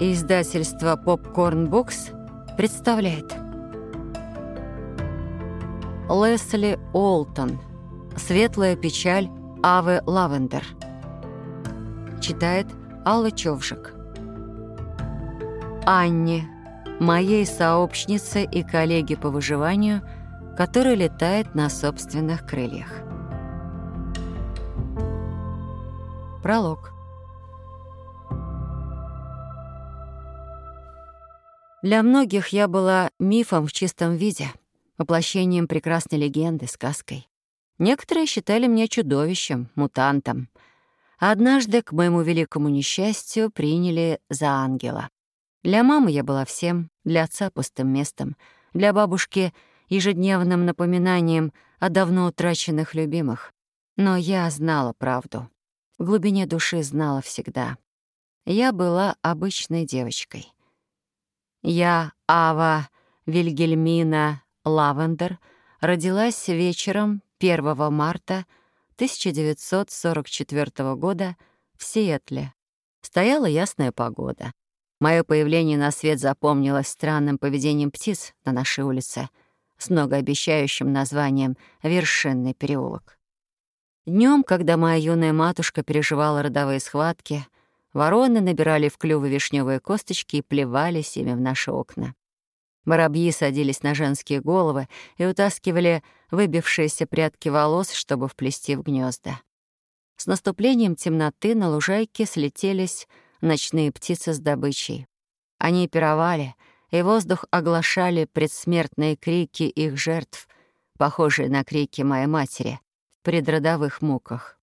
Издательство Popcorn Books представляет. Лесли Олтон «Светлая печаль Авы Лавендер» Читает Алла Човжик Анне, моей сообщнице и коллеге по выживанию, которая летает на собственных крыльях. Пролог Для многих я была мифом в чистом виде, воплощением прекрасной легенды, сказкой. Некоторые считали меня чудовищем, мутантом. однажды, к моему великому несчастью, приняли за ангела. Для мамы я была всем, для отца — пустым местом, для бабушки — ежедневным напоминанием о давно утраченных любимых. Но я знала правду. В глубине души знала всегда. Я была обычной девочкой. Я, Ава Вильгельмина Лавендер, родилась вечером 1 марта 1944 года в Сиэтле. Стояла ясная погода. Мое появление на свет запомнилось странным поведением птиц на нашей улице с многообещающим названием «Вершинный переулок». Днем, когда моя юная матушка переживала родовые схватки, Вороны набирали в клювы вишневые косточки и плевались ими в наши окна. Воробьи садились на женские головы и утаскивали выбившиеся прядки волос, чтобы вплести в гнезда. С наступлением темноты на лужайке слетелись ночные птицы с добычей. Они пировали, и воздух оглашали предсмертные крики их жертв, похожие на крики моей матери в предродовых муках.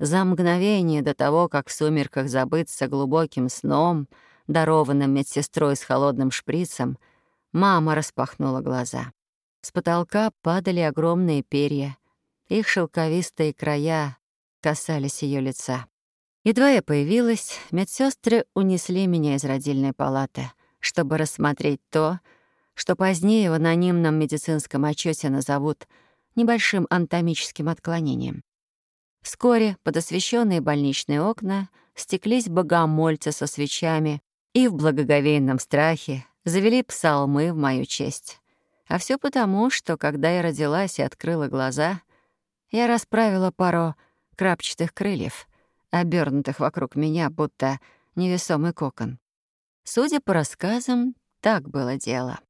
За мгновение до того, как в сумерках забыться глубоким сном, дарованным медсестрой с холодным шприцем, мама распахнула глаза. С потолка падали огромные перья. Их шелковистые края касались ее лица. Едва я появилась, медсестры унесли меня из родильной палаты, чтобы рассмотреть то, что позднее в анонимном медицинском отчете назовут небольшим анатомическим отклонением. Вскоре под освещенные больничные окна стеклись богомольцы со свечами и в благоговейном страхе завели псалмы в мою честь. А все потому, что когда я родилась и открыла глаза, я расправила пару крапчатых крыльев, обернутых вокруг меня, будто невесомый кокон. Судя по рассказам, так было дело.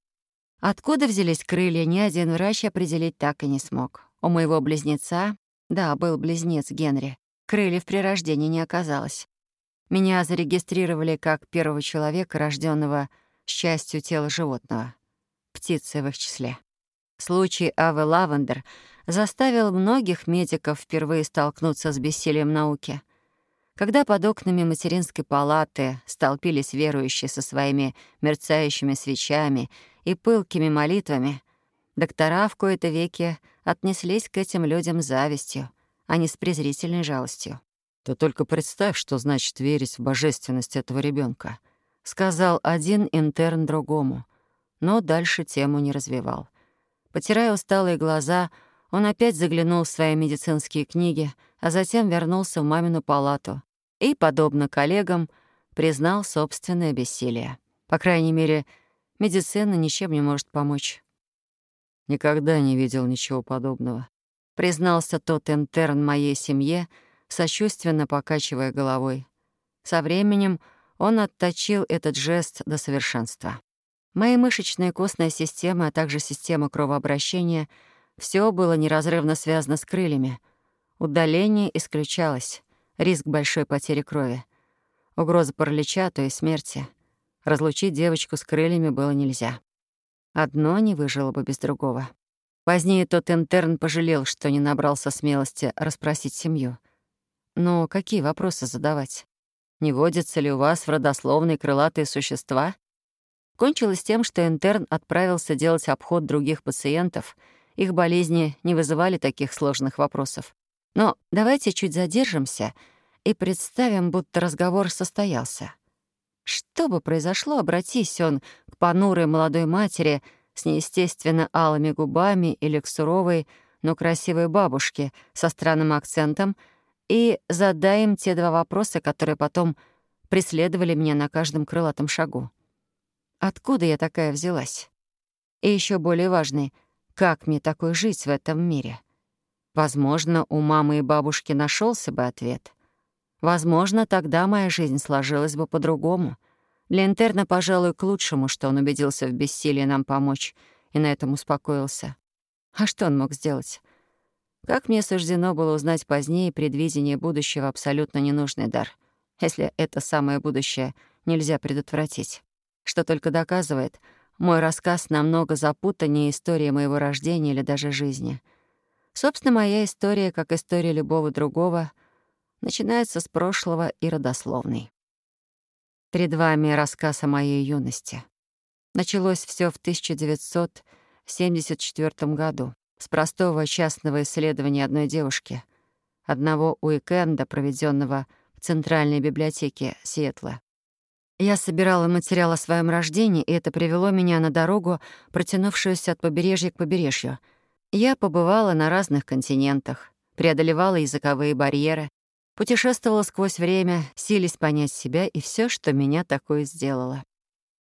Откуда взялись крылья, ни один врач определить так и не смог. У моего близнеца да, был близнец Генри. Крыльев при рождении не оказалось. Меня зарегистрировали как первого человека, рожденного с частью тела животного. Птицы в их числе. Случай Авы Лавендер заставил многих медиков впервые столкнуться с бессилием науки. Когда под окнами материнской палаты столпились верующие со своими мерцающими свечами и пылкими молитвами, доктора в кои-то веки отнеслись к этим людям с завистью, а не с презрительной жалостью. «Ты только представь, что значит верить в божественность этого ребенка, сказал один интерн другому, но дальше тему не развивал. Потирая усталые глаза, он опять заглянул в свои медицинские книги, а затем вернулся в мамину палату и, подобно коллегам, признал собственное бессилие. По крайней мере, медицина ничем не может помочь. Никогда не видел ничего подобного. Признался тот интерн моей семье, сочувственно покачивая головой. Со временем он отточил этот жест до совершенства. Мои мышечные костная система, а также система кровообращения — все было неразрывно связано с крыльями. Удаление исключалось, риск большой потери крови, угроза паралича, то есть смерти. Разлучить девочку с крыльями было нельзя. Одно не выжило бы без другого. Позднее тот интерн пожалел, что не набрался смелости расспросить семью. Но какие вопросы задавать? Не водятся ли у вас в родословной крылатые существа? Кончилось тем, что интерн отправился делать обход других пациентов. Их болезни не вызывали таких сложных вопросов. Но давайте чуть задержимся и представим, будто разговор состоялся. Что бы произошло, обратись он к понурой молодой матери с неестественно алыми губами или к суровой, но красивой бабушке со странным акцентом и задай им те два вопроса, которые потом преследовали меня на каждом крылатом шагу. Откуда я такая взялась? И еще более важный, как мне такой жить в этом мире? Возможно, у мамы и бабушки нашелся бы ответ. Возможно, тогда моя жизнь сложилась бы по-другому. Для интерна, пожалуй, к лучшему, что он убедился в бессилии нам помочь и на этом успокоился. А что он мог сделать? Как мне суждено было узнать позднее, предвидение будущего — абсолютно ненужный дар, если это самое будущее нельзя предотвратить. Что только доказывает, мой рассказ намного запутаннее истории моего рождения или даже жизни. Собственно, моя история, как история любого другого, начинается с прошлого и родословной. Перед вами рассказ о моей юности. Началось все в 1974 году с простого частного исследования одной девушки, одного уикенда, проведенного в Центральной библиотеке Сиэтла. Я собирала материал о своем рождении, и это привело меня на дорогу, протянувшуюся от побережья к побережью. Я побывала на разных континентах, преодолевала языковые барьеры, путешествовала сквозь время, силясь понять себя и все, что меня такое сделало.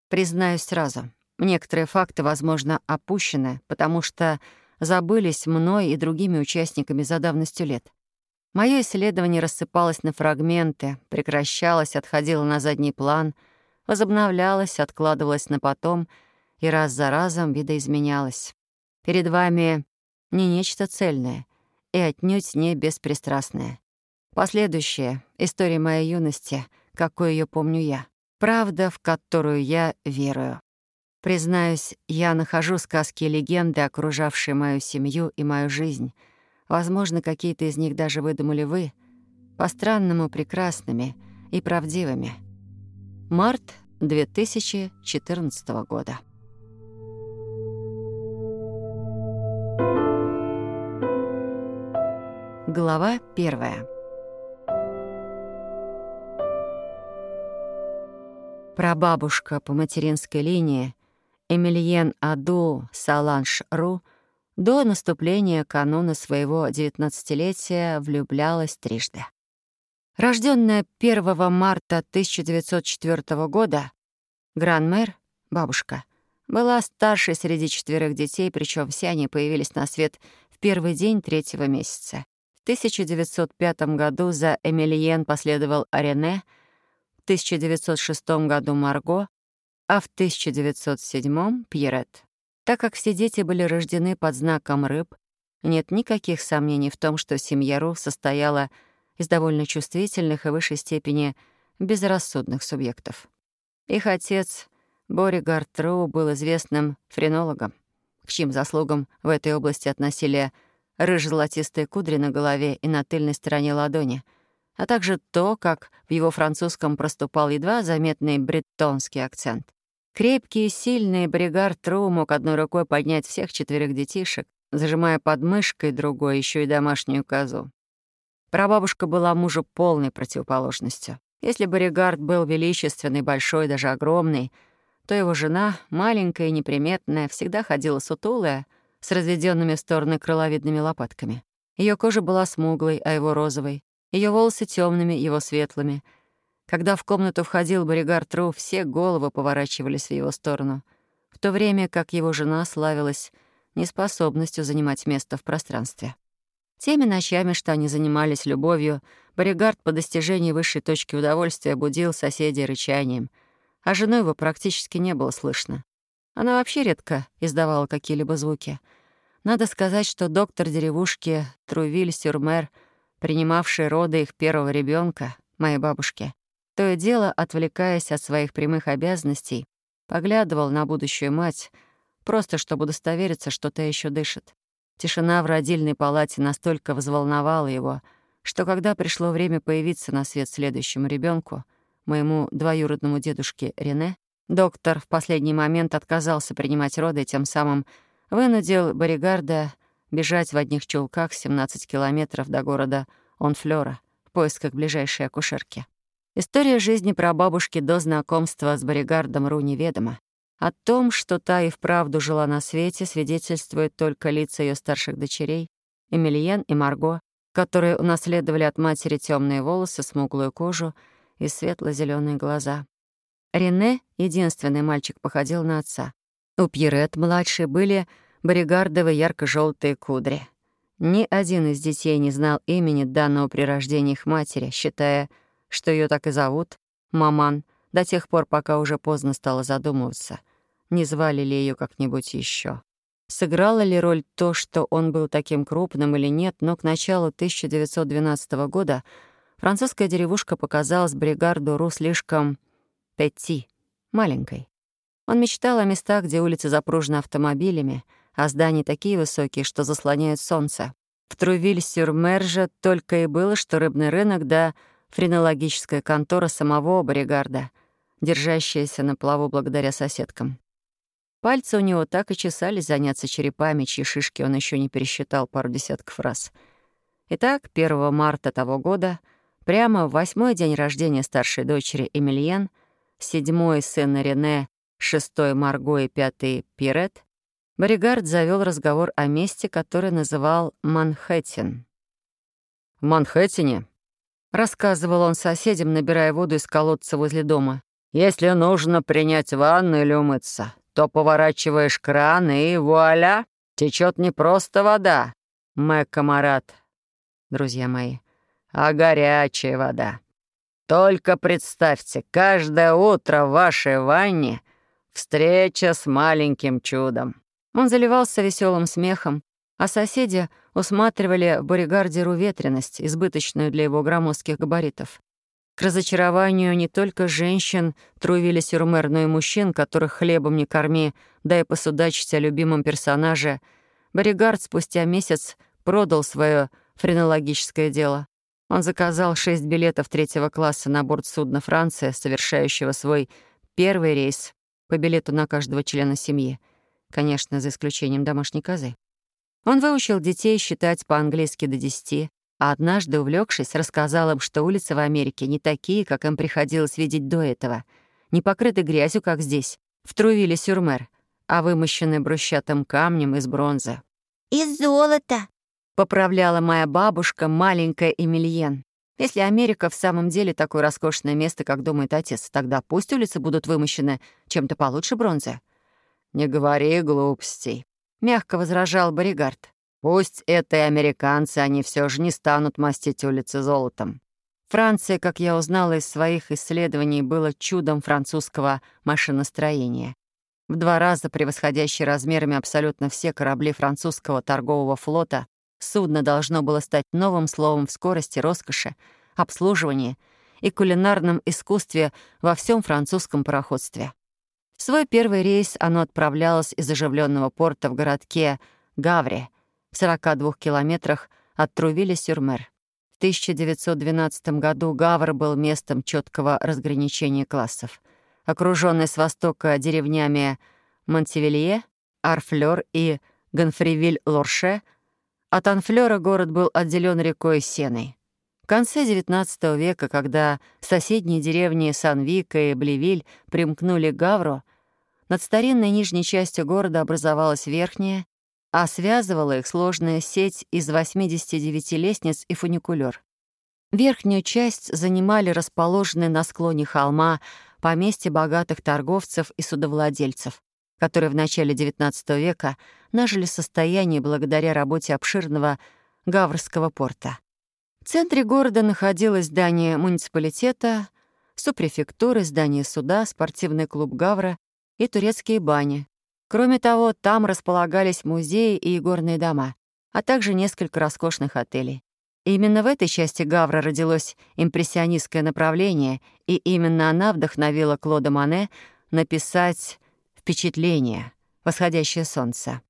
Признаюсь сразу, некоторые факты, возможно, опущены, потому что забылись мной и другими участниками за давностью лет. Мое исследование рассыпалось на фрагменты, прекращалось, отходило на задний план, возобновлялось, откладывалось на потом и раз за разом видоизменялось. Перед вами не нечто цельное и отнюдь не беспристрастное. Последующая — история моей юности, какой ее помню я. Правда, в которую я верую. Признаюсь, я нахожу сказки и легенды, окружавшие мою семью и мою жизнь. Возможно, какие-то из них даже выдумали вы, по-странному прекрасными и правдивыми. Март 2014 года. Глава первая. Прабабушка по материнской линии Эмильен Аду Саланж Ру до наступления кануна своего девятнадцатилетия влюблялась трижды. Рожденная 1 марта 1904 года, Гран-мэр, бабушка, была старшей среди четверых детей, причем все они появились на свет в первый день третьего месяца. В 1905 году за Эмильен последовал Арене, 1906 году Марго, а в 1907 — Пьерет. Так как все дети были рождены под знаком рыб, нет никаких сомнений в том, что семья Ру состояла из довольно чувствительных и высшей степени безрассудных субъектов. Их отец, Боригард Ру, был известным френологом, к чьим заслугам в этой области относили рыжезолотистые кудри на голове и на тыльной стороне ладони, а также то, как в его французском проступал едва заметный бретонский акцент. Крепкий и сильный Бригар Тру мог одной рукой поднять всех четверых детишек, зажимая под мышкой другой еще и домашнюю козу. Прабабушка была мужу полной противоположностью. Если Боригард был величественный, большой, даже огромный, то его жена, маленькая и неприметная, всегда ходила сутулая, с разведенными в стороны крыловидными лопатками. Ее кожа была смуглой, а его розовой, ее волосы темными, его светлыми — когда в комнату входил Боригар Тру, все головы поворачивались в его сторону, в то время как его жена славилась неспособностью занимать место в пространстве. Теми ночами, что они занимались любовью, Боригард по достижении высшей точки удовольствия будил соседей рычанием, а жену его практически не было слышно. Она вообще редко издавала какие-либо звуки. Надо сказать, что доктор деревушки Трувиль-Сюрмер, принимавший роды их первого ребенка, моей бабушки, то и дело, отвлекаясь от своих прямых обязанностей, поглядывал на будущую мать, просто чтобы удостовериться, что та еще дышит. Тишина в родильной палате настолько взволновала его, что когда пришло время появиться на свет следующему ребенку, моему двоюродному дедушке Рене, доктор в последний момент отказался принимать роды тем самым вынудил Боригарда бежать в одних чулках 17 километров до города Онфлёра в поисках ближайшей акушерки. История жизни прабабушки до знакомства с Боригардом Ру неведома. О том, что та и вправду жила на свете, свидетельствуют только лица ее старших дочерей, Эмильен и Марго, которые унаследовали от матери темные волосы, смуглую кожу и светло зеленые глаза. Рене, единственный мальчик, походил на отца. У Пьерет, младшей, были боригардовые ярко желтые кудри. Ни один из детей не знал имени данного при рождении их матери, считая, что ее так и зовут — Маман, до тех пор, пока уже поздно стало задумываться, не звали ли ее как-нибудь еще. Сыграло ли роль то, что он был таким крупным или нет, но к началу 1912 года французская деревушка показалась Бригарду Ру слишком пяти, маленькой. Он мечтал о местах, где улицы запружены автомобилями, а здания такие высокие, что заслоняют солнце. В Трувиль-сюр-Мер же только и было, что рыбный рынок да френологическая контора самого Боригарда, держащаяся на плаву благодаря соседкам. Пальцы у него так и чесались заняться черепами, чьи шишки он еще не пересчитал пару десятков раз. Итак, 1 марта того года, прямо в восьмой день рождения старшей дочери Эмильен, седьмой сын Рене, шестой Марго и пятый Пирет, Боригард завел разговор о месте, которое называл Манхэттен. «В Манхэттене», — рассказывал он соседям, набирая воду из колодца возле дома, «если нужно принять ванну или умыться, то поворачиваешь кран, и вуаля, течет не просто вода, мэ камарат, друзья мои, а горячая вода. Только представьте, каждое утро в вашей ванне встреча с маленьким чудом. Он заливался веселым смехом, а соседи усматривали в Боригарде ветренность, избыточную для его громоздких габаритов. К разочарованию не только женщин трувили сюрмер, но и мужчин, которых хлебом не корми, дай посудачить о любимом персонаже, Боригард спустя месяц продал свое френологическое дело. Он заказал шесть билетов третьего класса на борт судна «Франция», совершающего свой первый рейс по билету на каждого члена семьи, конечно, за исключением домашней козы. Он выучил детей считать по-английски до десяти, а однажды, увлекшись, рассказал им, что улицы в Америке не такие, как им приходилось видеть до этого, не покрыты грязью, как здесь, в Трувиле-Сюрмер, а вымощены брусчатым камнем из бронзы. «Из золота», — поправляла моя бабушка, маленькая Эмильен. Если Америка в самом деле такое роскошное место, как думает отец, тогда пусть улицы будут вымощены чем-то получше бронзы. «Не говори глупостей», — мягко возражал Боригард. Пусть это и американцы, они все же не станут мастить улицы золотом. Франция, как я узнала из своих исследований, была чудом французского машиностроения. В два раза превосходящий размерами абсолютно все корабли французского торгового флота, судно должно было стать новым словом в скорости, роскоши, обслуживании и кулинарном искусстве во всем французском пароходстве. В свой первый рейс оно отправлялось из оживленного порта в городке Гавре — в 42 километрах от Трувиля-Сюрмер. В 1912 году Гавр был местом четкого разграничения классов. Окруженный с востока деревнями Монтевилье, Арфлёр и Гонфривиль-Лорше, от Анфлёра город был отделен рекой Сеной. В конце XIX века, когда соседние деревни Сан-Вика и Блевиль примкнули к Гавру, над старинной нижней частью города образовалась верхняя, а связывала их сложная сеть из 89 лестниц и фуникулер. Верхнюю часть занимали расположенные на склоне холма поместья богатых торговцев и судовладельцев, которые в начале XIX века нажили состояние благодаря работе обширного Гаврского порта. В центре города находилось здание муниципалитета, супрефектуры, здание суда, спортивный клуб Гавра и турецкие бани, Кроме того, там располагались музеи и игорные дома, а также несколько роскошных отелей. Именно в этой части Гавра родилось импрессионистское направление, и именно она вдохновила Клода Мане написать «Впечатление. Восходящее солнце».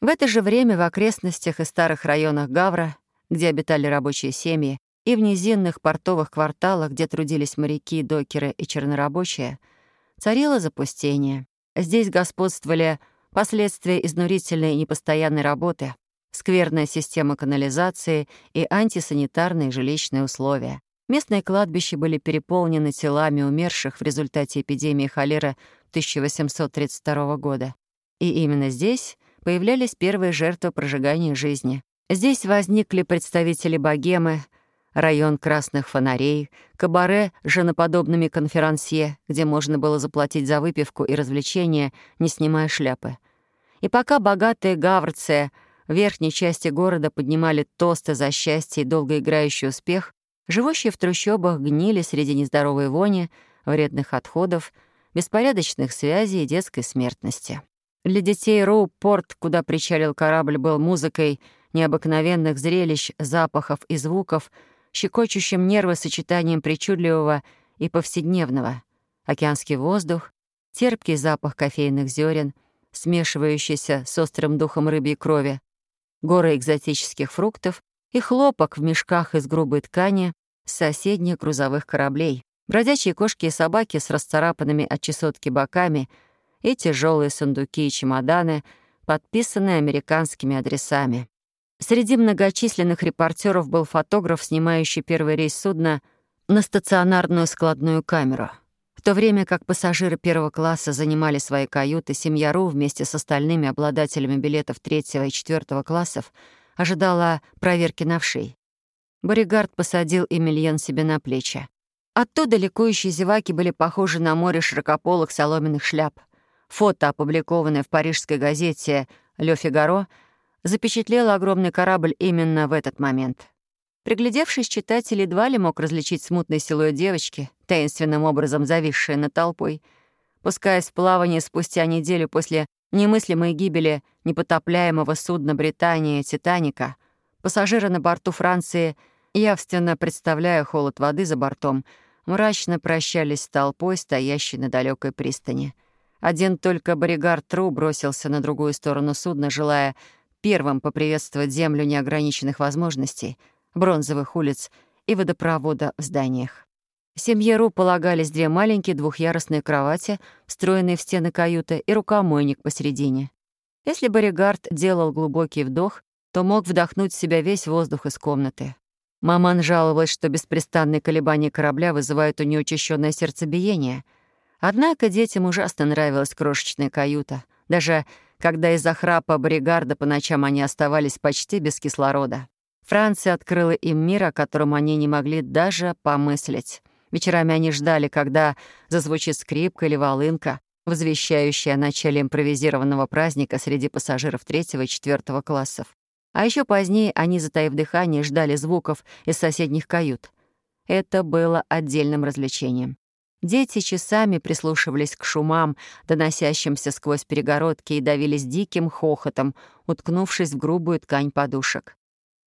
В это же время в окрестностях и старых районах Гавра, где обитали рабочие семьи, и в низинных портовых кварталах, где трудились моряки, докеры и чернорабочие, царило запустение. Здесь господствовали последствия изнурительной и непостоянной работы, скверная система канализации и антисанитарные жилищные условия. Местные кладбища были переполнены телами умерших в результате эпидемии холеры 1832 года. И именно здесь появлялись первые жертвы прожигания жизни. Здесь возникли представители богемы, район красных фонарей, кабаре с женоподобными конферансье, где можно было заплатить за выпивку и развлечения, не снимая шляпы. И пока богатые гаврцы в верхней части города поднимали тосты за счастье и долгоиграющий успех, живущие в трущобах гнили среди нездоровой вони, вредных отходов, беспорядочных связей и детской смертности. Для детей Роу-порт, куда причалил корабль, был музыкой необыкновенных зрелищ, запахов и звуков, щекочущим нервы сочетанием причудливого и повседневного. Океанский воздух, терпкий запах кофейных зерен, смешивающийся с острым духом рыбьей крови, горы экзотических фруктов и хлопок в мешках из грубой ткани с соседних грузовых кораблей, бродячие кошки и собаки с расцарапанными от чесотки боками и тяжелые сундуки и чемоданы, подписанные американскими адресами. Среди многочисленных репортеров был фотограф, снимающий первый рейс судна на стационарную складную камеру. В то время как пассажиры первого класса занимали свои каюты, семья Ру вместе с остальными обладателями билетов третьего и четвертого классов ожидала проверки на вшей. Боригард посадил Эмильен себе на плечи. Оттуда ликующие зеваки были похожи на море широкополых соломенных шляп. Фото, опубликованное в парижской газете «Ле Фигаро», запечатлело огромный корабль именно в этот момент. Приглядевшись, читатель едва ли мог различить смутный силуэт девочки, таинственным образом зависшей над толпой. Пускаясь в плавание спустя неделю после немыслимой гибели непотопляемого судна Британии «Титаника», пассажиры на борту Франции, явственно представляя холод воды за бортом, мрачно прощались с толпой, стоящей на далекой пристани. Один только Боригар Тру бросился на другую сторону судна, желая первым поприветствовать землю неограниченных возможностей, бронзовых улиц и водопровода в зданиях. Семье Ру полагались две маленькие двухъярусные кровати, встроенные в стены каюты, и рукомойник посередине. Если Боригард делал глубокий вдох, то мог вдохнуть в себя весь воздух из комнаты. Маман жаловалась, что беспрестанные колебания корабля вызывают у нее учащенное сердцебиение. Однако детям ужасно нравилась крошечная каюта, даже когда из-за храпа Боригарда по ночам они оставались почти без кислорода. Франция открыла им мир, о котором они не могли даже помыслить. Вечерами они ждали, когда зазвучит скрипка или волынка, возвещающая о начале импровизированного праздника среди пассажиров третьего и четвертого классов. А еще позднее они, затаив дыхание, ждали звуков из соседних кают. Это было отдельным развлечением. Дети часами прислушивались к шумам, доносящимся сквозь перегородки, и давились диким хохотом, уткнувшись в грубую ткань подушек.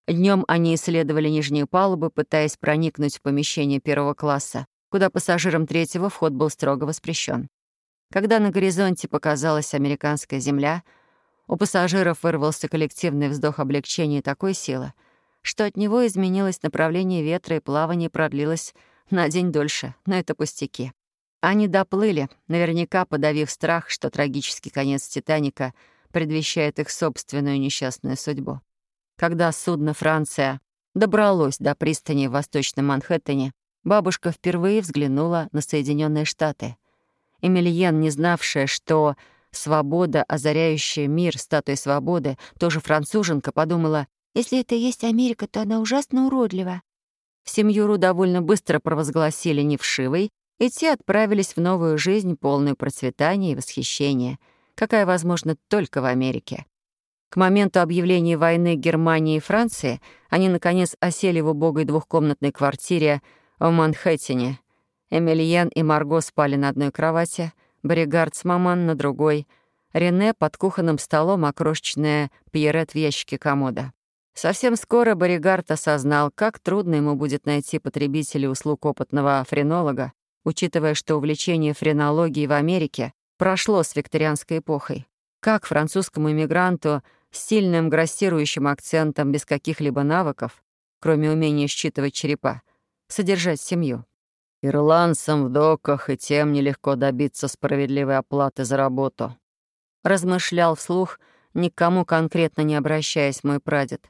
Днем они исследовали нижние палубы, пытаясь проникнуть в помещение первого класса, куда пассажирам третьего вход был строго воспрещен. Когда на горизонте показалась американская земля — у пассажиров вырвался коллективный вздох облегчения такой силы, что от него изменилось направление ветра и плавание продлилось на день дольше, но это пустяки. Они доплыли, наверняка подавив страх, что трагический конец «Титаника» предвещает их собственную несчастную судьбу. Когда судно «Франция» добралось до пристани в Восточном Манхэттене, бабушка впервые взглянула на Соединенные Штаты. Эмильен, не знавшая, что Свобода, озаряющая мир, статуя свободы, тоже француженка, подумала, если это и есть Америка, то она ужасно уродлива. Семью Ру довольно быстро провозгласили невшивой, и те отправились в новую жизнь, полную процветания и восхищения, какая возможна только в Америке. К моменту объявления войны Германии и Франции они, наконец, осели в убогой двухкомнатной квартире в Манхэттене. Эмильен и Марго спали на одной кровати — Боригард с маман на другой, Рене под кухонным столом, а Пьерет в ящике комода. Совсем скоро Боригард осознал, как трудно ему будет найти потребителей услуг опытного френолога, учитывая, что увлечение френологией в Америке прошло с викторианской эпохой. Как французскому иммигранту с сильным грассирующим акцентом без каких-либо навыков, кроме умения считывать черепа, содержать семью? Ирландцам в доках и тем нелегко добиться справедливой оплаты за работу. Размышлял вслух, никому конкретно не обращаясь, мой прадед.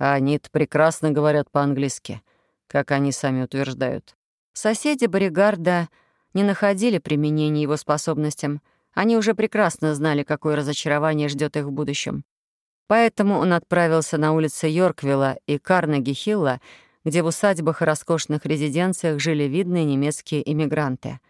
А они-то прекрасно говорят по-английски, как они сами утверждают. Соседи Боригарда не находили применения его способностям. Они уже прекрасно знали, какое разочарование ждет их в будущем. Поэтому он отправился на улицы Йорквилла и Карнеги-Хилла, где в усадьбах и роскошных резиденциях жили видные немецкие иммигранты.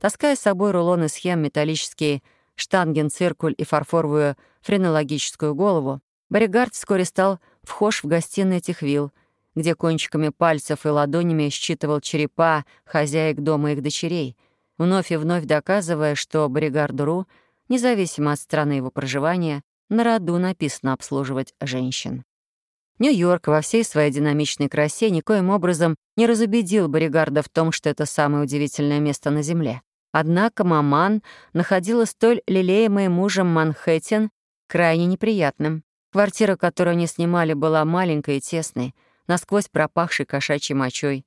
Таская с собой рулоны схем, металлические штангенциркуль и фарфоровую френологическую голову, Боригард вскоре стал вхож в гостиной этих вилл, где кончиками пальцев и ладонями считывал черепа хозяек дома их дочерей, вновь и вновь доказывая, что Боригарду независимо от страны его проживания, на роду написано обслуживать женщин. Нью-Йорк во всей своей динамичной красе никоим образом не разубедил Боригарда в том, что это самое удивительное место на Земле. Однако Маман находила столь лелеемый мужем Манхэттен крайне неприятным. Квартира, которую они снимали, была маленькой и тесной, насквозь пропахшей кошачьей мочой.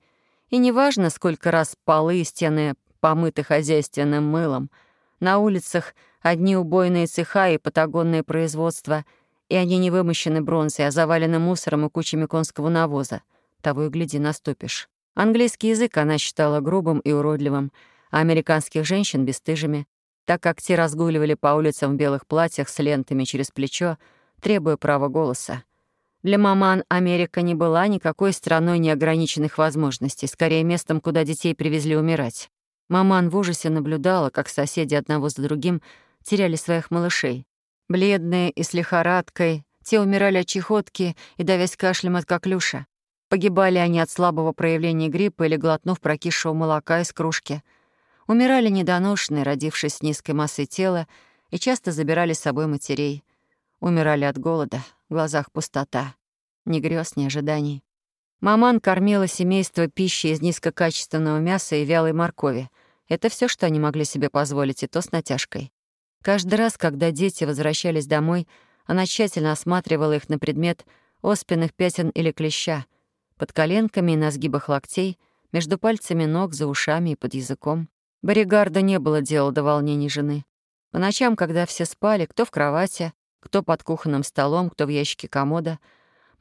И неважно, сколько раз полы и стены помыты хозяйственным мылом, на улицах одни убойные цеха и патагонные производства, и они не вымощены бронзой, а завалены мусором и кучами конского навоза. Того и гляди, наступишь. Английский язык она считала грубым и уродливым, а американских женщин — бесстыжими, так как те разгуливали по улицам в белых платьях с лентами через плечо, требуя права голоса. Для маман Америка не была никакой страной неограниченных возможностей, скорее местом, куда детей привезли умирать. Маман в ужасе наблюдала, как соседи одного за другим теряли своих малышей. Бледные и с лихорадкой, те умирали от чехотки и давясь кашлем от коклюша. Погибали они от слабого проявления гриппа или глотнув прокисшего молока из кружки. Умирали недоношенные, родившись с низкой массой тела, и часто забирали с собой матерей. Умирали от голода, в глазах пустота. Ни грез, ни ожиданий. Маман кормила семейство пищей из низкокачественного мяса и вялой моркови. Это все, что они могли себе позволить, и то с натяжкой. Каждый раз, когда дети возвращались домой, она тщательно осматривала их на предмет оспенных пятен или клеща, под коленками и на сгибах локтей, между пальцами ног, за ушами и под языком. Боригарда не было дела до волнений жены. По ночам, когда все спали, кто в кровати, кто под кухонным столом, кто в ящике комода,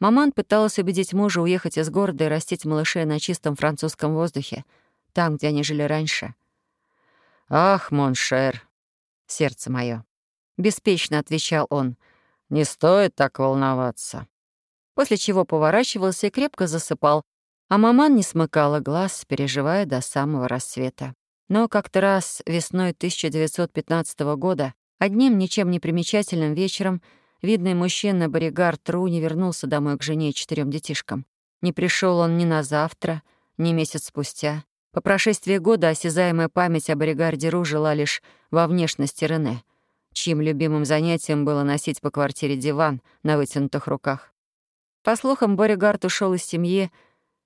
маман пыталась убедить мужа уехать из города и растить малышей на чистом французском воздухе, там, где они жили раньше. «Ах, mon cher, сердце мое, беспечно отвечал он, — «не стоит так волноваться». После чего поворачивался и крепко засыпал, а маман не смыкала глаз, переживая до самого рассвета. Но как-то раз весной 1915 года одним ничем не примечательным вечером видный мужчина Боригар Тру не вернулся домой к жене и четырем детишкам. Не пришел он ни на завтра, ни месяц спустя. По прошествии года осязаемая память о Боригарде Ру жила лишь во внешности Рене, чьим любимым занятием было носить по квартире диван на вытянутых руках. По слухам, Боригард ушел из семьи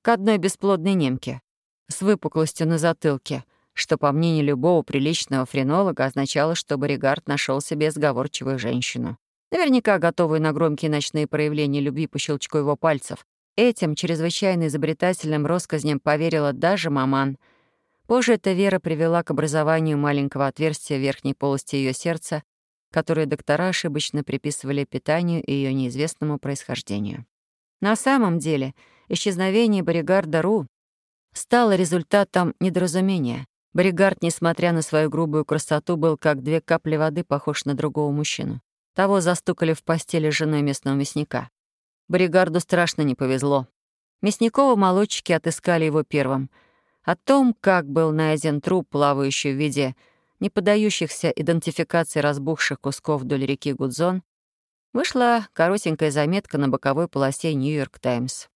к одной бесплодной немке с выпуклостью на затылке — что, по мнению любого приличного френолога, означало, что Боригард нашел себе сговорчивую женщину. Наверняка готовую на громкие ночные проявления любви по щелчку его пальцев. Этим чрезвычайно изобретательным россказням поверила даже маман. Позже эта вера привела к образованию маленького отверстия в верхней полости ее сердца, которое доктора ошибочно приписывали питанию и ее неизвестному происхождению. На самом деле, исчезновение Боригарда Ру стало результатом недоразумения. Боригард, несмотря на свою грубую красоту, был как две капли воды похож на другого мужчину. Того застукали в постели с женой местного мясника. Боригарду страшно не повезло. Мясниковы молодчики отыскали его первым. О том, как был найден труп, плавающий в виде не поддающихся идентификации разбухших кусков вдоль реки Гудзон, вышла коротенькая заметка на боковой полосе «Нью-Йорк Таймс».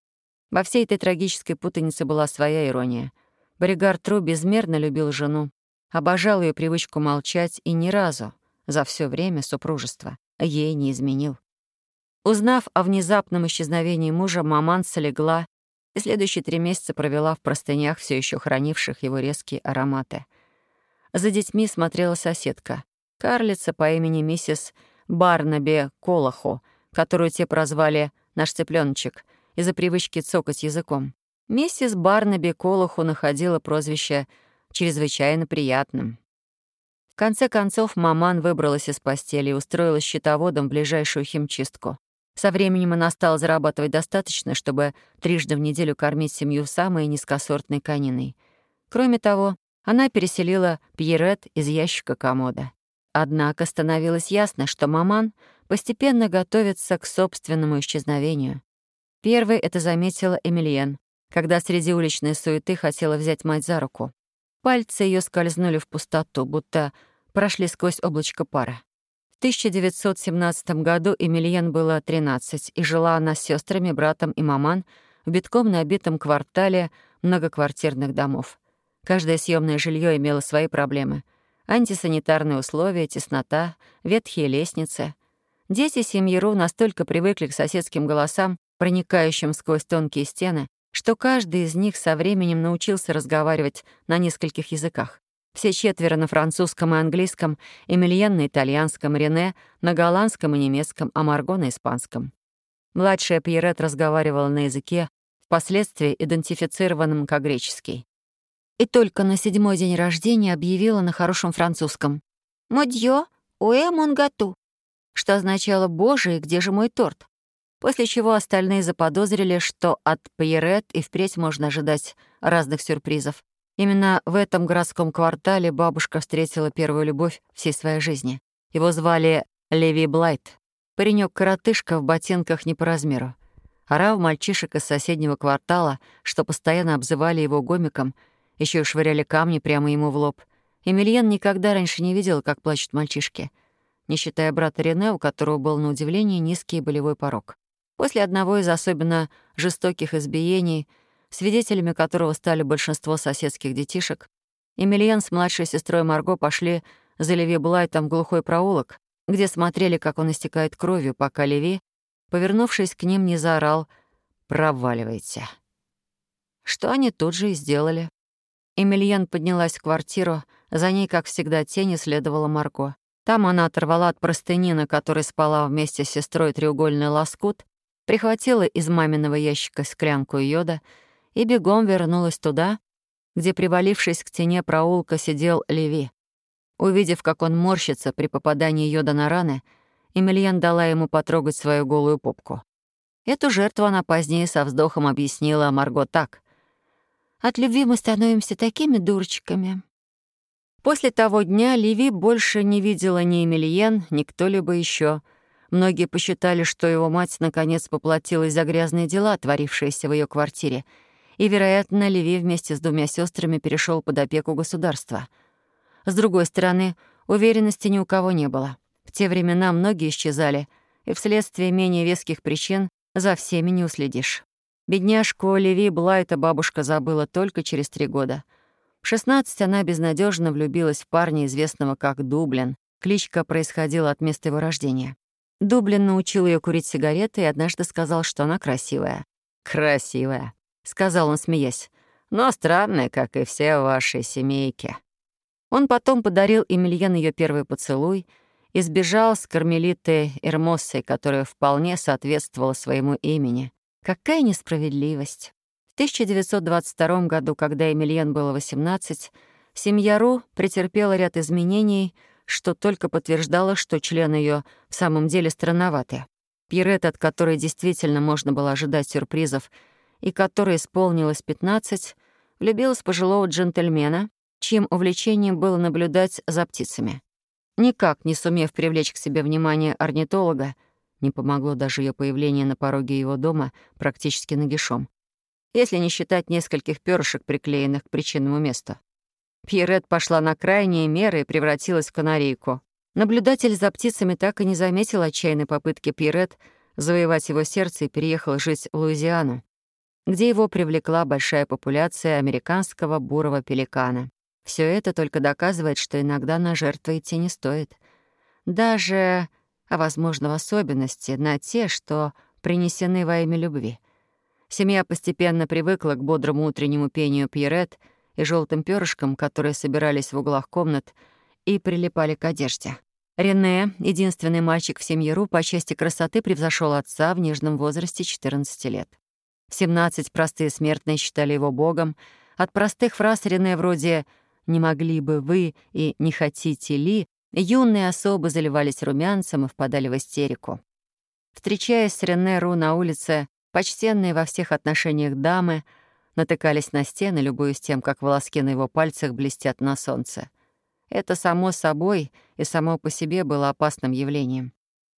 Во всей этой трагической путанице была своя ирония — Боригар Тру безмерно любил жену, обожал ее привычку молчать и ни разу за все время супружества ей не изменил. Узнав о внезапном исчезновении мужа, маман солегла и следующие три месяца провела в простынях, все еще хранивших его резкие ароматы. За детьми смотрела соседка, карлица по имени миссис Барнаби Колохо, которую те прозвали «наш цыпленочек» из-за привычки цокать языком. Миссис Барнаби Колоху находила прозвище чрезвычайно приятным. В конце концов, маман выбралась из постели и устроилась счетоводом в ближайшую химчистку. Со временем она стала зарабатывать достаточно, чтобы трижды в неделю кормить семью самой низкосортной кониной. Кроме того, она переселила Пьерет из ящика комода. Однако становилось ясно, что маман постепенно готовится к собственному исчезновению. Первой это заметила Эмильен. Когда среди уличной суеты хотела взять мать за руку. Пальцы ее скользнули в пустоту, будто прошли сквозь облачко пара. В 1917 году Эмильен было 13, и жила она с сестрами, братом и маман в битком набитом квартале многоквартирных домов. Каждое съемное жилье имело свои проблемы. Антисанитарные условия, теснота, ветхие лестницы. Дети семьи Ру настолько привыкли к соседским голосам, проникающим сквозь тонкие стены, что каждый из них со временем научился разговаривать на нескольких языках. Все четверо на французском и английском, Эмильен на итальянском, Рене на голландском и немецком, а Марго на испанском. Младшая Пьерет разговаривала на языке, впоследствии идентифицированном как греческий и только на седьмой день рождения объявила на хорошем французском «Модьё, уэ монгату», что означало «Боже, и где же мой торт?», после чего остальные заподозрили, что от Пьерет и впредь можно ожидать разных сюрпризов. Именно в этом городском квартале бабушка встретила первую любовь всей своей жизни. Его звали Леви Блайт. Паренек-коротышка в ботинках не по размеру. Орав мальчишек из соседнего квартала, что постоянно обзывали его гомиком — еще и швыряли камни прямо ему в лоб. Эмильен никогда раньше не видел, как плачут мальчишки, не считая брата Рене, у которого был, на удивление, низкий болевой порог. После одного из особенно жестоких избиений, свидетелями которого стали большинство соседских детишек, Эмильен с младшей сестрой Марго пошли за Леви Блайтом в глухой проулок, где смотрели, как он истекает кровью, пока Леви, повернувшись к ним, не заорал «Проваливайте». Что они тут же и сделали. Эмильен поднялась в квартиру, за ней, как всегда, тени следовала Марго. Там она оторвала от простыни, на которой спала вместе с сестрой треугольный лоскут, прихватила из маминого ящика склянку йода и бегом вернулась туда, где, привалившись к стене проулка, сидел Леви. Увидев, как он морщится при попадании йода на раны, Эмильен дала ему потрогать свою голую попку. Эту жертву она позднее со вздохом объяснила Марго так. От любви мы становимся такими дурочками». После того дня Ливи больше не видела ни Эмильен, ни кто-либо еще. Многие посчитали, что его мать наконец поплатилась за грязные дела, творившиеся в ее квартире, и, вероятно, Ливи вместе с двумя сестрами перешел под опеку государства. С другой стороны, уверенности ни у кого не было. В те времена многие исчезали, и вследствие менее веских причин за всеми не уследишь. Бедняжку Леви Блайта бабушка забыла только через три года. В 16 она безнадежно влюбилась в парня, известного как Дублин. Кличка происходила от места его рождения. Дублин научил ее курить сигареты и однажды сказал, что она красивая. «Красивая», — сказал он, смеясь, «но странная, как и все в вашей семейке». Он потом подарил Эмильен ее первый поцелуй и сбежал с кармелитой Эрмоссой, которая вполне соответствовала своему имени. Какая несправедливость. В 1922 году, когда Эмильен было 18, семья Ру претерпела ряд изменений, что только подтверждало, что члены ее в самом деле странноваты. Пирет, от которой действительно можно было ожидать сюрпризов, и которой исполнилось 15, влюбилась в пожилого джентльмена, чьим увлечением было наблюдать за птицами. Никак не сумев привлечь к себе внимание орнитолога, не помогло даже ее появление на пороге его дома практически нагишом. Если не считать нескольких перышек, приклеенных к причинному месту. Пьерет пошла на крайние меры и превратилась в канарейку. Наблюдатель за птицами так и не заметил отчаянной попытки Пьерет завоевать его сердце и переехал жить в Луизиану, где его привлекла большая популяция американского бурого пеликана. Все это только доказывает, что иногда на жертвы идти не стоит. Даже а, возможно, в особенности на те, что принесены во имя любви. Семья постепенно привыкла к бодрому утреннему пению Пьерет и желтым перышкам, которые собирались в углах комнат и прилипали к одежде. Рене, единственный мальчик в семье Ру, по части красоты превзошел отца в нежном возрасте 14 лет. В 17 простые смертные считали его богом. От простых фраз Рене вроде «не могли бы вы» и «не хотите ли» Юные особы заливались румянцем и впадали в истерику. Встречаясь с Рене Ру на улице, почтенные во всех отношениях дамы натыкались на стены, любуясь тем, как волоски на его пальцах блестят на солнце. Это само собой и само по себе было опасным явлением.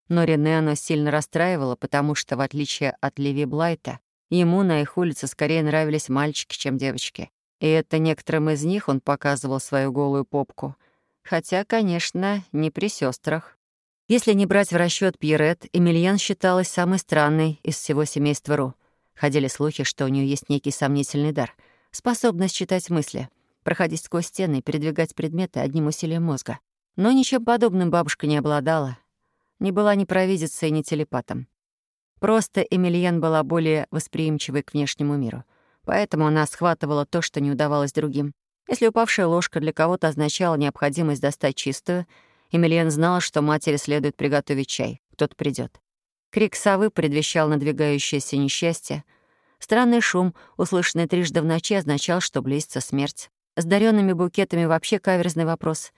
Но Рене оно сильно расстраивало, потому что, в отличие от Леви Блайта, Ему на их улице скорее нравились мальчики, чем девочки. И это некоторым из них он показывал свою голую попку. Хотя, конечно, не при сестрах. Если не брать в расчет Пьерет, Эмильен считалась самой странной из всего семейства Ру. Ходили слухи, что у нее есть некий сомнительный дар — способность читать мысли, проходить сквозь стены и передвигать предметы одним усилием мозга. Но ничем подобным бабушка не обладала. Не была ни провидицей, ни телепатом. Просто Эмильен была более восприимчивой к внешнему миру. Поэтому она схватывала то, что не удавалось другим. Если упавшая ложка для кого-то означала необходимость достать чистую, Эмильен знала, что матери следует приготовить чай. Кто-то придет. Крик совы предвещал надвигающееся несчастье. Странный шум, услышанный трижды в ночи, означал, что близится смерть. С даренными букетами вообще каверзный вопрос.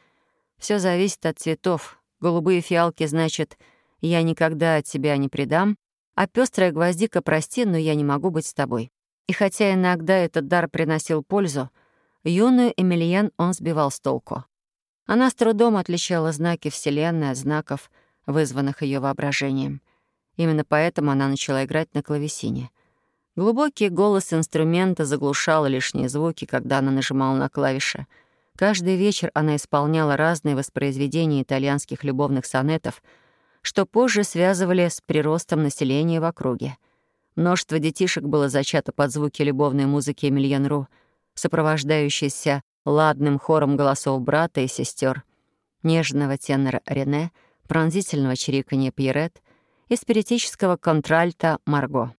Все зависит от цветов. Голубые фиалки, значит, «я никогда от тебя не предам», а пестрая гвоздика «прости, но я не могу быть с тобой». И хотя иногда этот дар приносил пользу, юную Эмильен он сбивал с толку. Она с трудом отличала знаки Вселенной от знаков, вызванных ее воображением. Именно поэтому она начала играть на клавесине. Глубокий голос инструмента заглушал лишние звуки, когда она нажимала на клавиши. Каждый вечер она исполняла разные воспроизведения итальянских любовных сонетов — что позже связывали с приростом населения в округе. Множество детишек было зачато под звуки любовной музыки Эмильен Ру, сопровождающейся ладным хором голосов брата и сестер, нежного тенора Рене, пронзительного чириканья Пьерет и спиритического контральта Марго.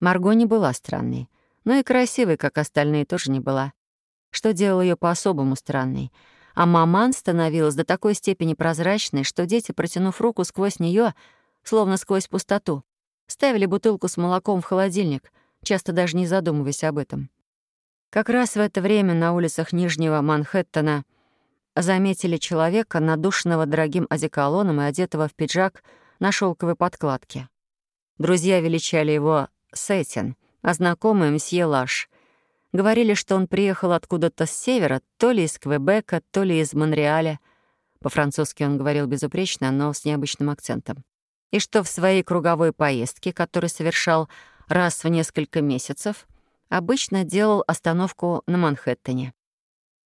Марго не была странной, но и красивой, как остальные, тоже не была. Что делало ее по-особому странной — а маман становилась до такой степени прозрачной, что дети, протянув руку сквозь нее, словно сквозь пустоту, ставили бутылку с молоком в холодильник, часто даже не задумываясь об этом. Как раз в это время на улицах Нижнего Манхэттена заметили человека, надушенного дорогим одеколоном и одетого в пиджак на шелковой подкладке. Друзья величали его Сетин, а знакомый — мсье Лаш — Говорили, что он приехал откуда-то с севера, то ли из Квебека, то ли из Монреаля. По-французски он говорил безупречно, но с необычным акцентом. И что в своей круговой поездке, которую совершал раз в несколько месяцев, обычно делал остановку на Манхэттене.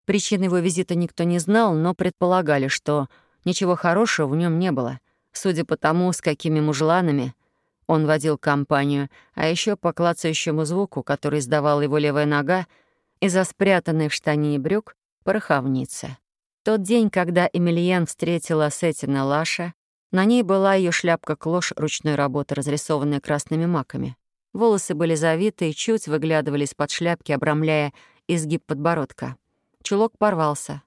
Причин его визита никто не знал, но предполагали, что ничего хорошего в нем не было, судя по тому, с какими мужланами он водил компанию, а еще по клацающему звуку, который издавала его левая нога, из-за спрятанной в штане брюк пороховницы. Тот день, когда Эмильен встретила Сетина Лаша, на ней была ее шляпка-клош ручной работы, разрисованная красными маками. Волосы были завиты и чуть выглядывали из-под шляпки, обрамляя изгиб подбородка. Чулок порвался.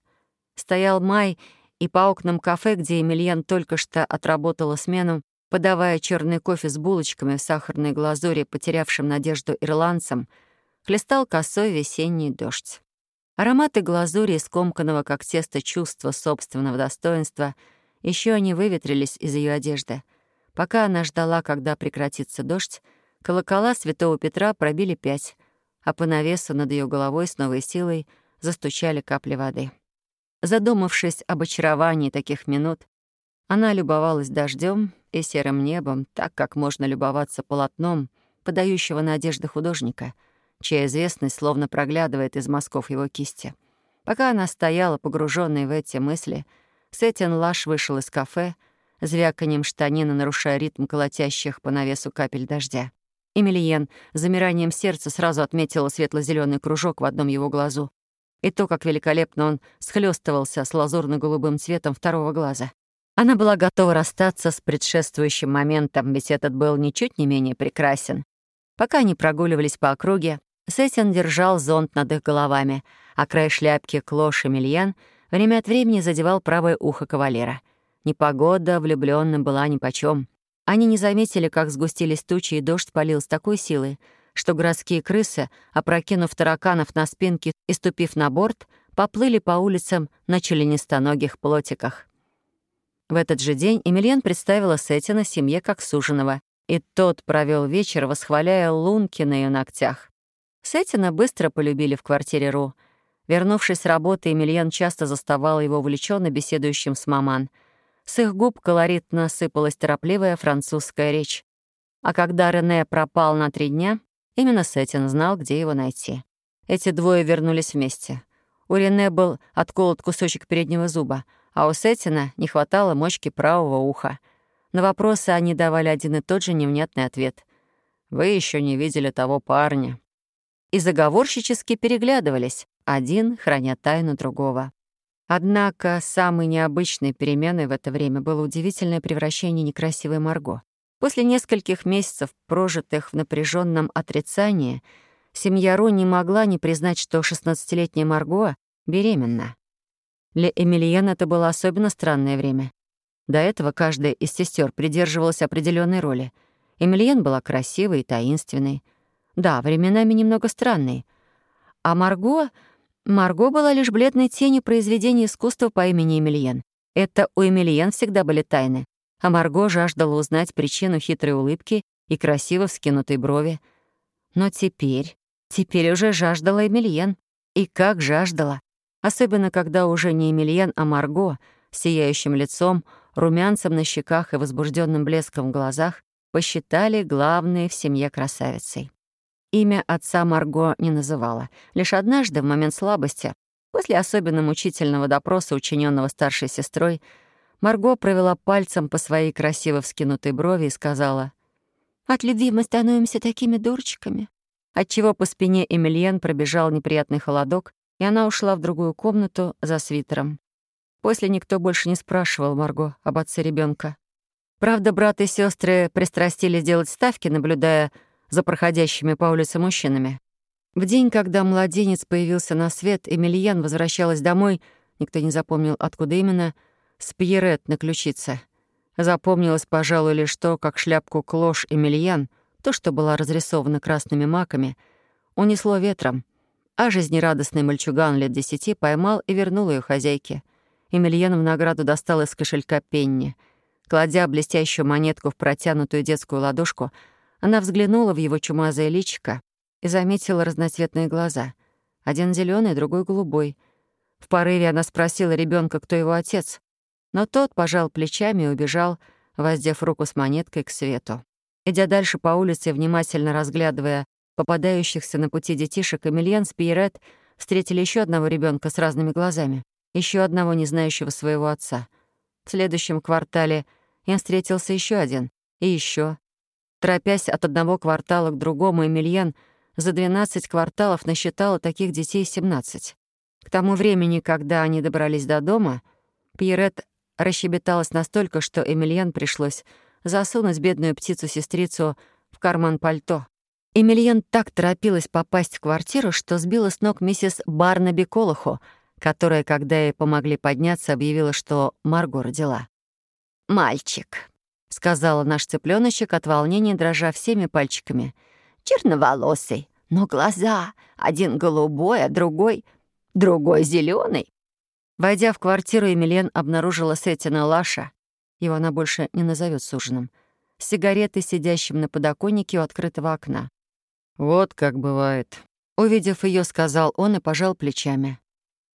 Стоял май, и по окнам кафе, где Эмильен только что отработала смену, подавая черный кофе с булочками в сахарной глазури, потерявшим надежду ирландцам, хлестал косой весенний дождь. Ароматы глазури и скомканного, как тесто, чувства собственного достоинства еще не выветрились из ее одежды. Пока она ждала, когда прекратится дождь, колокола святого Петра пробили пять, а по навесу над ее головой с новой силой застучали капли воды. Задумавшись об очаровании таких минут, она любовалась дождем и серым небом, так как можно любоваться полотном, подающего надежды художника, чья известность словно проглядывает из мазков его кисти. Пока она стояла, погруженная в эти мысли, Сетин Лаш вышел из кафе, звяканием штанина нарушая ритм колотящих по навесу капель дождя. Эмильен замиранием сердца сразу отметила светло зеленый кружок в одном его глазу и то, как великолепно он схлестывался с лазурно-голубым цветом второго глаза. Она была готова расстаться с предшествующим моментом, ведь этот был ничуть не менее прекрасен. Пока они прогуливались по округе, Сетин держал зонт над их головами, а край шляпки Клош Эмильян время от времени задевал правое ухо кавалера. Непогода влюбленным была нипочем. Они не заметили, как сгустились тучи, и дождь полил с такой силой, что городские крысы, опрокинув тараканов на спинки и ступив на борт, поплыли по улицам на членистоногих плотиках. В этот же день Эмильен представила Сетина семье как суженого, и тот провел вечер, восхваляя лунки на ее ногтях. Сетина быстро полюбили в квартире Ру. Вернувшись с работы, Эмильен часто заставал его увлеченно беседующим с маман. С их губ колоритно сыпалась торопливая французская речь. А когда Рене пропал на три дня, Именно Сетин знал, где его найти. Эти двое вернулись вместе. У Рене был отколот кусочек переднего зуба, а у Сетина не хватало мочки правого уха. На вопросы они давали один и тот же невнятный ответ. «Вы еще не видели того парня». И заговорщически переглядывались, один храня тайну другого. Однако самой необычной переменой в это время было удивительное превращение некрасивой Марго. После нескольких месяцев, прожитых в напряженном отрицании, семья Ру не могла не признать, что 16-летняя Марго беременна. Для Эмильена это было особенно странное время. До этого каждая из сестер придерживалась определенной роли. Эмильен была красивой и таинственной. Да, временами немного странной. А Марго... Марго была лишь бледной тенью произведения искусства по имени Эмильен. Это у Эмильен всегда были тайны а Марго жаждала узнать причину хитрой улыбки и красиво вскинутой брови. Но теперь, теперь уже жаждала Эмильен. И как жаждала. Особенно, когда уже не Эмильен, а Марго, сияющим лицом, румянцем на щеках и возбужденным блеском в глазах, посчитали главной в семье красавицей. Имя отца Марго не называла. Лишь однажды, в момент слабости, после особенно мучительного допроса, учиненного старшей сестрой, Марго провела пальцем по своей красиво вскинутой брови и сказала, «От любви мы становимся такими дурочками». Отчего по спине Эмильен пробежал неприятный холодок, и она ушла в другую комнату за свитером. После никто больше не спрашивал Марго об отце ребенка. Правда, брат и сестры пристрастились делать ставки, наблюдая за проходящими по улице мужчинами. В день, когда младенец появился на свет, Эмильен возвращалась домой, никто не запомнил, откуда именно — с Пьерет на ключице. Запомнилось, пожалуй, лишь то, как шляпку клош Эмильян, то, что была разрисована красными маками, унесло ветром, а жизнерадостный мальчуган лет десяти поймал и вернул ее хозяйке. Эмильян в награду достал из кошелька пенни. Кладя блестящую монетку в протянутую детскую ладошку, она взглянула в его чумазое личико и заметила разноцветные глаза. Один зеленый, другой голубой. В порыве она спросила ребенка, кто его отец. Но тот пожал плечами и убежал, воздев руку с монеткой к свету. Идя дальше по улице, внимательно разглядывая попадающихся на пути детишек, Эмильен с Пьерет встретили еще одного ребенка с разными глазами, еще одного, не знающего своего отца. В следующем квартале им встретился еще один, и еще. Торопясь от одного квартала к другому, Эмильен за 12 кварталов насчитала таких детей 17. К тому времени, когда они добрались до дома, Пьерет расщебеталась настолько, что Эмильен пришлось засунуть бедную птицу-сестрицу в карман пальто. Эмильен так торопилась попасть в квартиру, что сбила с ног миссис Барнаби Колоху, которая, когда ей помогли подняться, объявила, что Марго родила. «Мальчик», — сказала наш цыплёночек от волнения, дрожа всеми пальчиками. «Черноволосый, но глаза. Один голубой, а другой... другой зеленый. Войдя в квартиру, Эмилен обнаружила Сетина Лаша, его она больше не назовет суженым, с сигаретой, сидящим на подоконнике у открытого окна. «Вот как бывает». Увидев ее, сказал он и пожал плечами.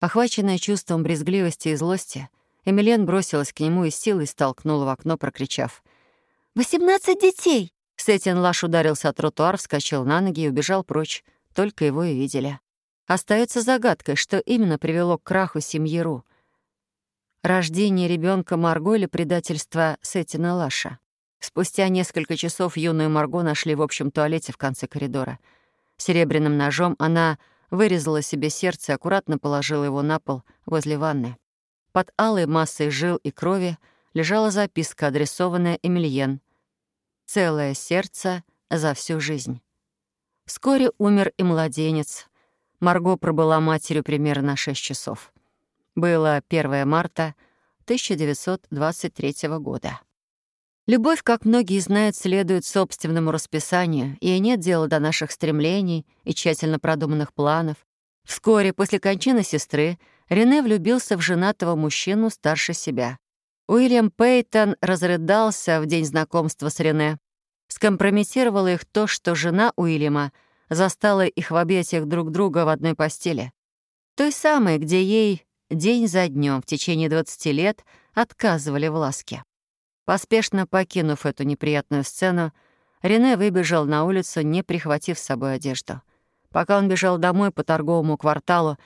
Охваченная чувством брезгливости и злости, Эмилен бросилась к нему и силой столкнула в окно, прокричав. «Восемнадцать детей!» Сетин Лаш ударился о тротуар, вскочил на ноги и убежал прочь. Только его и видели. Остается загадкой, что именно привело к краху семьи Ру. Рождение ребенка Марго или предательство Сетина Лаша. Спустя несколько часов юную Марго нашли в общем туалете в конце коридора. Серебряным ножом она вырезала себе сердце и аккуратно положила его на пол возле ванны. Под алой массой жил и крови лежала записка, адресованная Эмильен. «Целое сердце за всю жизнь». Вскоре умер и младенец, Марго пробыла матерью примерно 6 часов. Было 1 марта 1923 года. Любовь, как многие знают, следует собственному расписанию, и нет дела до наших стремлений и тщательно продуманных планов. Вскоре после кончины сестры Рене влюбился в женатого мужчину старше себя. Уильям Пейтон разрыдался в день знакомства с Рене. Скомпрометировало их то, что жена Уильяма — застала их в объятиях друг друга в одной постели. Той самой, где ей день за днем в течение 20 лет отказывали в ласке. Поспешно покинув эту неприятную сцену, Рене выбежал на улицу, не прихватив с собой одежду. Пока он бежал домой по торговому кварталу,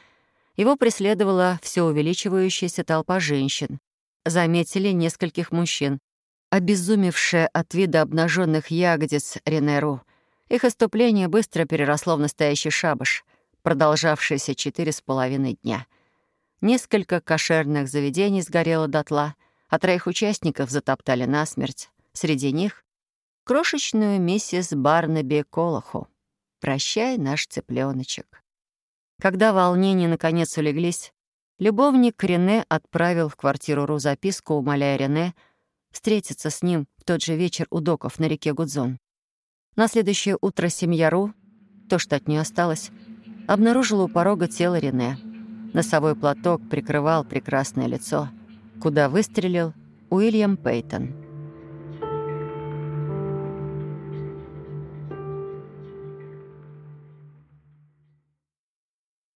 его преследовала все увеличивающаяся толпа женщин. Заметили нескольких мужчин, обезумевшие от вида обнаженных ягодиц Ренеру. Их иступление быстро переросло в настоящий шабаш, продолжавшийся четыре с половиной дня. Несколько кошерных заведений сгорело дотла, а троих участников затоптали насмерть. Среди них — крошечную миссис Барнаби Колоху. «Прощай, наш цыпленочек. Когда волнения наконец улеглись, любовник Рене отправил в квартиру Ру записку, умоляя Рене встретиться с ним в тот же вечер у доков на реке Гудзон. На следующее утро семья Ру, то, что от нее осталось, обнаружила у порога тело Рене. Носовой платок прикрывал прекрасное лицо, куда выстрелил Уильям Пейтон.